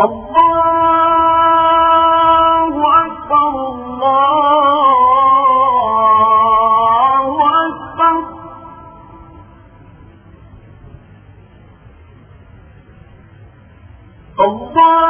الله أكبر الله أكبر.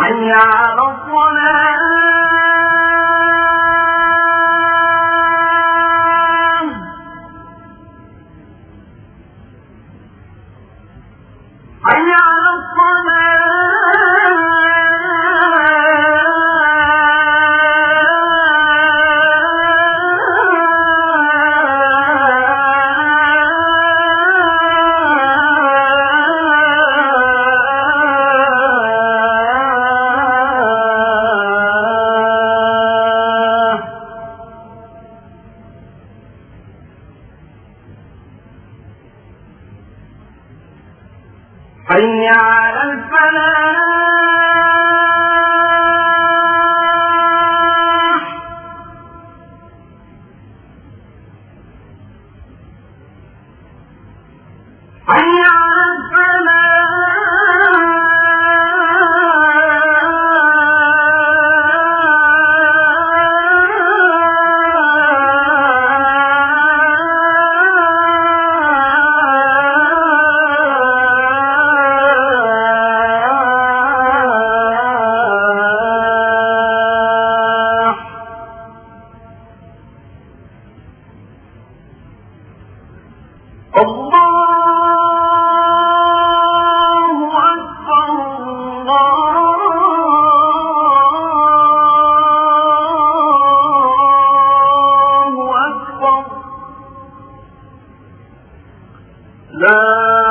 حي على الصلاه حي فليعلم لا